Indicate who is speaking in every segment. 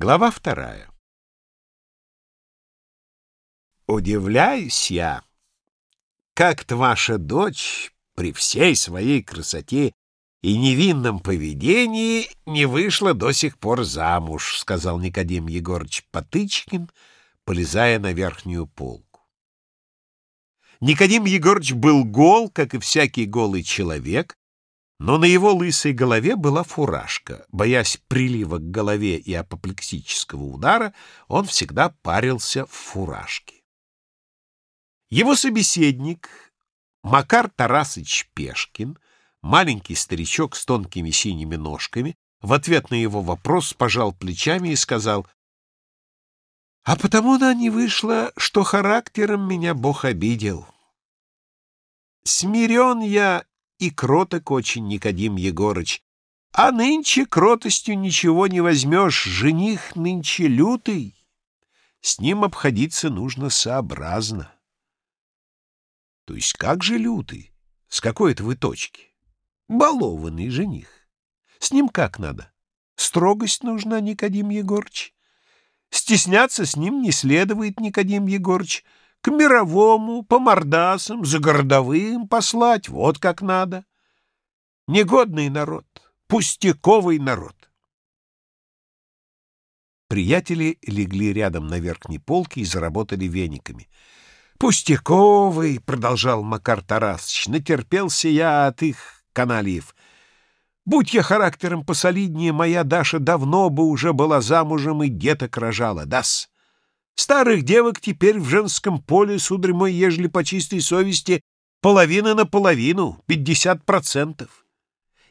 Speaker 1: Глава вторая. Удивляюсь я, как-то ваша дочь при всей своей красоте и невинном поведении не вышла до сих пор замуж, сказал Никодим Егорыч Потычкин, полезая на верхнюю полку. Никодим Егорыч был гол, как и всякий голый человек, но на его лысой голове была фуражка. Боясь прилива к голове и апоплексического удара, он всегда парился в фуражке. Его собеседник, Макар Тарасыч Пешкин, маленький старичок с тонкими синими ножками, в ответ на его вопрос пожал плечами и сказал, «А потому она не вышла, что характером меня Бог обидел. Смирен я и кроток очень Никодим Егорыч. А нынче кротостью ничего не возьмешь, жених нынче лютый. С ним обходиться нужно сообразно. То есть как же лютый? С какой это вы точки? Балованный жених. С ним как надо? Строгость нужна, Никодим Егорыч. Стесняться с ним не следует, Никодим Егорыч к мировому, по мордасам, за городовым послать, вот как надо. Негодный народ, пустяковый народ. Приятели легли рядом на верхней полке и заработали вениками. «Пустяковый!» — продолжал Макар Тарасович. «Натерпелся я от их каналиев. Будь я характером посолиднее, моя Даша давно бы уже была замужем и деток рожала. Дас!» Старых девок теперь в женском поле, сударь мой, ежели по чистой совести, половина на половину, пятьдесят процентов.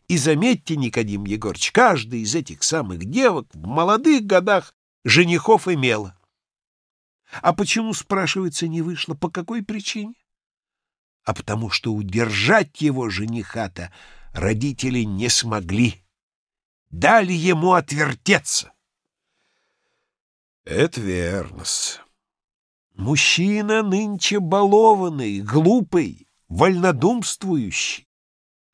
Speaker 1: И заметьте, Никодим Егорыч, каждая из этих самых девок в молодых годах женихов имела. А почему, спрашивается, не вышло? По какой причине? А потому что удержать его жениха-то родители не смогли. Дали ему отвертеться. Это верно-с. Мужчина нынче балованный, глупый, вольнодумствующий.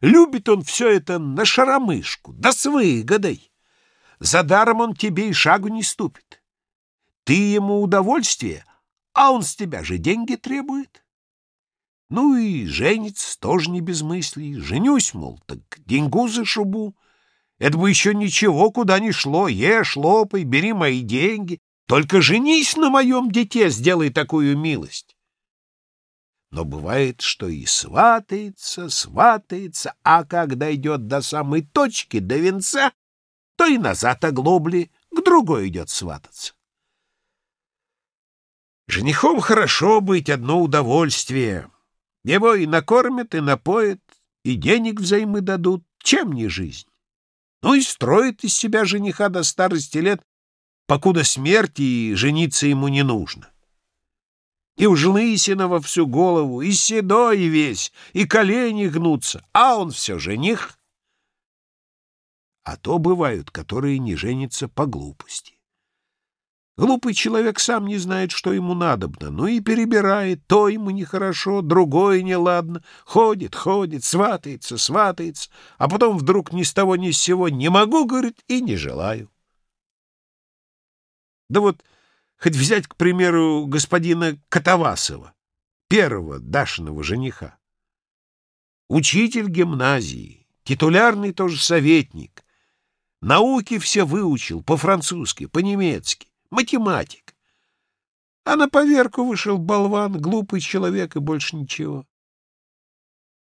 Speaker 1: Любит он все это на шаромышку, да с выгодой. За даром он тебе и шагу не ступит. Ты ему удовольствие, а он с тебя же деньги требует. Ну и женится тоже не без мыслей. Женюсь, мол, так деньгу за шубу. Это бы еще ничего, куда ни шло. Ешь, лопай, бери мои деньги. Только женись на моем дите, сделай такую милость. Но бывает, что и сватается, сватается, а когда идет до самой точки, до венца, то и назад оглобли, к другой идет свататься. Женихом хорошо быть, одно удовольствие. Его и накормят, и напоят, и денег взаймы дадут. Чем не жизнь? Ну и строит из себя жениха до старости лет покуда смерти и жениться ему не нужно. И уж лысина во всю голову, и седой весь, и колени гнутся, а он все жених. А то бывают, которые не женятся по глупости. Глупый человек сам не знает, что ему надобно, ну и перебирает, то ему нехорошо, другое неладно, ходит, ходит, сватается, сватается, а потом вдруг ни с того ни с сего не могу, говорит, и не желаю. Да вот хоть взять, к примеру, господина Катавасова, первого Дашиного жениха. Учитель гимназии, титулярный тоже советник. Науки все выучил по-французски, по-немецки, математик. А на поверку вышел болван, глупый человек и больше ничего.